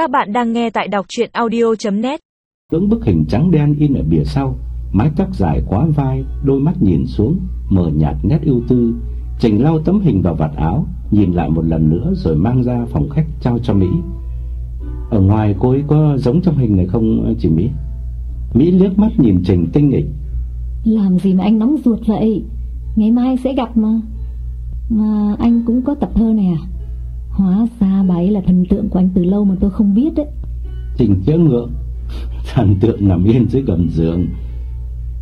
Các bạn đang nghe tại đọc chuyện audio.net Ứng bức hình trắng đen in ở bìa sau Mái tóc dài quá vai Đôi mắt nhìn xuống Mờ nhạt nét ưu tư. Trình lau tấm hình vào vạt áo Nhìn lại một lần nữa rồi mang ra phòng khách trao cho Mỹ. Ở ngoài cô ấy có giống trong hình này không chị Mỹ? Mỹ liếc mắt nhìn Trình tinh nghịch. Làm gì mà anh nóng ruột vậy? Ngày mai sẽ gặp mà. Mà anh cũng có tập thơ này à Hóa ra bà ấy là thần tượng của anh từ lâu mà tôi không biết đấy. Trình chớ ngượng Thần tượng nằm yên dưới gầm giường.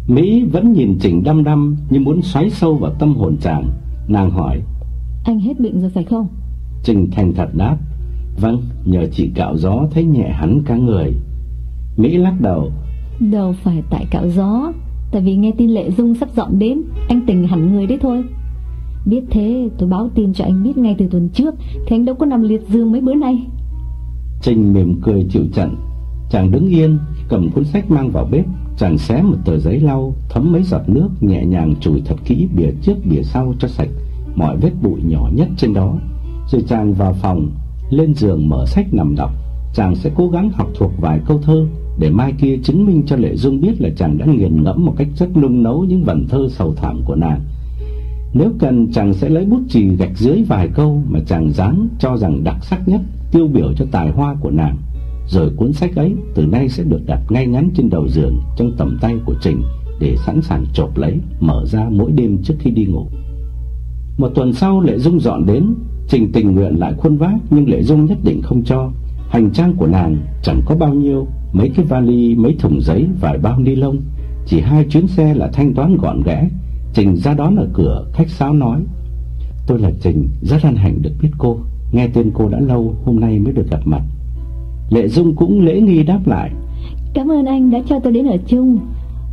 Mỹ vẫn nhìn Trình đăm đăm Như muốn xoáy sâu vào tâm hồn chàng. Nàng hỏi Anh hết bệnh rồi phải không? Trình thành thật đáp Vâng nhờ chị cạo gió thấy nhẹ hắn cả người. Mỹ lắc đầu Đâu phải tại cạo gió Tại vì nghe tin Lệ Dung sắp dọn đến Anh tỉnh hẳn người đấy thôi Biết thế, tôi báo tin cho anh biết ngay từ tuần trước, Thì anh đâu có nằm liệt dương mấy bữa nay. Trinh mỉm cười chịu trận. Chàng đứng yên, Cầm cuốn sách mang vào bếp, Chàng xé một tờ giấy lau, Thấm mấy giọt nước, Nhẹ nhàng chùi thật kỹ bìa trước bìa sau cho sạch Mọi vết bụi nhỏ nhất trên đó. Rồi chàng vào phòng, Lên giường mở sách nằm đọc. Chàng sẽ cố gắng học thuộc vài câu thơ Để mai kia chứng minh cho Lệ Dung biết Là chàng đã nghiền ngẫm một cách rất nung nấu Những vần thơ sầu thảm của nàng nếu cần chàng sẽ lấy bút chì gạch dưới vài câu mà chàng dáng cho rằng đặc sắc nhất, tiêu biểu cho tài hoa của nàng. Rồi cuốn sách ấy từ nay sẽ được đặt ngay ngắn trên đầu giường trong tầm tay của Trình để sẵn sàng chộp lấy, mở ra mỗi đêm trước khi đi ngủ. Một tuần sau Lệ Dung dọn đến, Trình tình nguyện lại khuôn vác nhưng Lệ Dung nhất định không cho. Hành trang của nàng chẳng có bao nhiêu, mấy cái vali, mấy thùng giấy, vài bao ni lông, chỉ hai chuyến xe là thanh toán gọn gẽ Trình ra đón ở cửa Khách sáo nói Tôi là Trình rất hân hạnh được biết cô. Nghe tên cô đã lâu hôm nay mới được gặp mặt. Lệ Dung cũng lễ nghi đáp lại Cảm ơn anh đã cho tôi đến ở chung.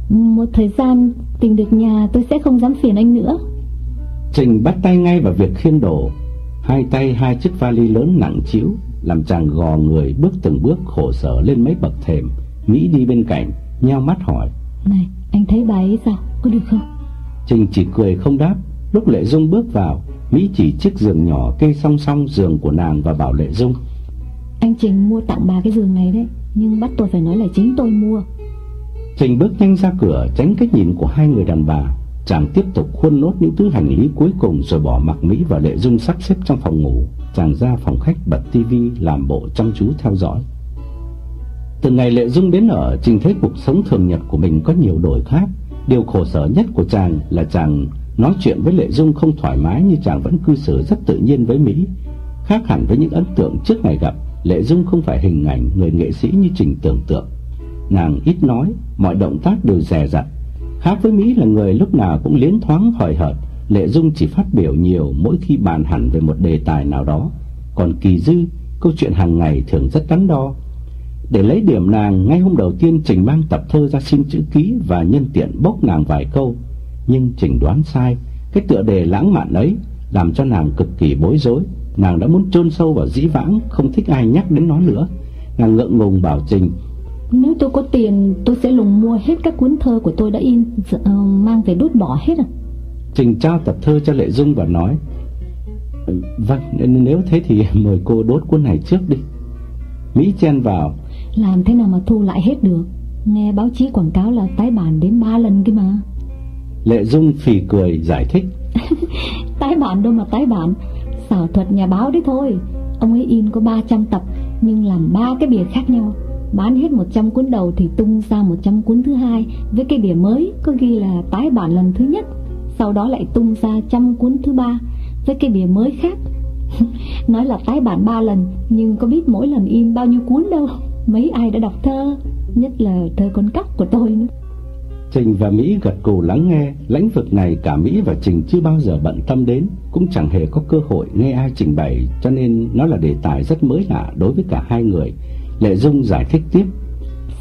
Một thời gian tìm được nhà tôi sẽ không dám phiền anh nữa. Trình bắt tay ngay vào việc khiêng đồ Hai tay hai chiếc vali lớn nặng chiếu Làm chàng gò người bước từng bước khổ sở lên mấy bậc thềm. Mỹ đi bên cạnh Nheo mắt hỏi Này anh thấy bà ấy sao? Có được không Trình chỉ cười không đáp Lúc Lệ Dung bước vào Mỹ chỉ chiếc giường nhỏ kê song song giường của nàng và bảo Lệ Dung. Anh Trình mua tặng bà cái giường này đấy Nhưng bắt tôi phải nói là chính tôi mua. Trình bước nhanh ra cửa tránh cách nhìn của hai người đàn bà. Chàng tiếp tục khuôn nốt những thứ hành lý cuối cùng Rồi bỏ mặc Mỹ và Lệ Dung sắp xếp trong phòng ngủ. Chàng ra phòng khách bật tivi Làm bộ chăm chú theo dõi. Từ ngày Lệ Dung đến ở Trình thấy cuộc sống thường nhật của mình có nhiều đổi khác Điều khổ sở nhất của chàng là chàng nói chuyện với Lệ Dung không thoải mái như chàng vẫn cư xử rất tự nhiên với Mỹ. Khác hẳn với những ấn tượng trước ngày gặp, Lệ Dung không phải hình ảnh người nghệ sĩ như Trình tưởng tượng. Nàng ít nói, mọi động tác đều dè dặt. Khác với Mỹ là người lúc nào cũng liến thoáng hời hợt, Lệ Dung chỉ phát biểu nhiều mỗi khi bàn hẳn về một đề tài nào đó. Còn Kỳ Dư, câu chuyện hàng ngày thường rất đắn đo, để lấy điểm nàng, ngay hôm đầu tiên Trình mang tập thơ ra xin chữ ký và nhân tiện bốc nàng vài câu. Nhưng Trình đoán sai, cái tựa đề lãng mạn ấy làm cho nàng cực kỳ bối rối. Nàng đã muốn chôn sâu vào dĩ vãng, không thích ai nhắc đến nó nữa. Nàng ngượng ngùng bảo Trình Nếu tôi có tiền, tôi sẽ lùng mua hết các cuốn thơ của tôi đã in, uh, mang về đốt bỏ hết à. Trình trao tập thơ cho Lệ Dung và nói Vâng, nếu thế thì mời cô đốt cuốn này trước đi Mỹ chen vào làm thế nào mà thu lại hết được? Nghe báo chí quảng cáo là tái bản đến 3 lần kia mà. Lệ Dung phì cười giải thích. Tái bản đâu mà tái bản. Xảo thuật nhà báo đấy thôi. Ông ấy in có 300 tập Nhưng làm ba cái bìa khác nhau. Bán hết 100 cuốn đầu thì tung ra 100 cuốn thứ hai Với cái bìa mới có ghi là tái bản lần thứ nhất. Sau đó lại tung ra trăm cuốn thứ ba Với cái bìa mới khác. Nói là tái bản 3 lần Nhưng có biết mỗi lần in bao nhiêu cuốn đâu Mấy ai đã đọc thơ Nhất là thơ con cóc của tôi nữa. Trình và Mỹ gật cù lắng nghe Lãnh vực này cả Mỹ và Trình chưa bao giờ bận tâm đến Cũng chẳng hề có cơ hội nghe ai trình bày Cho nên nó là đề tài rất mới lạ đối với cả hai người. Lệ Dung giải thích tiếp.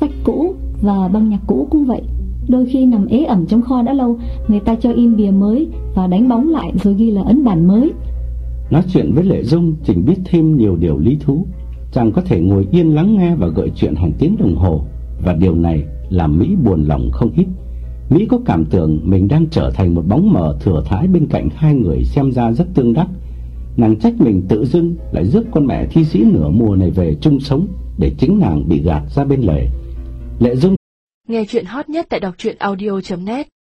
Sách cũ và băng nhạc cũ cũng vậy. Đôi khi nằm ế ẩm trong kho đã lâu Người ta cho in bìa mới Và đánh bóng lại rồi ghi là ấn bản mới. Nói chuyện với Lệ Dung Trình biết thêm nhiều điều lý thú chàng có thể ngồi yên lắng nghe và gợi chuyện hàng tiếng đồng hồ và điều này làm Mỹ buồn lòng không ít. Mỹ có cảm tưởng mình đang trở thành một bóng mờ thừa thãi bên cạnh hai người xem ra rất tương đắc. Nàng trách mình tự dưng lại rước con mẹ thi sĩ nửa mùa này về chung sống để chính nàng bị gạt ra bên lề. Lệ Dung Nghe chuyện hot nhất tại đọc truyện audio.net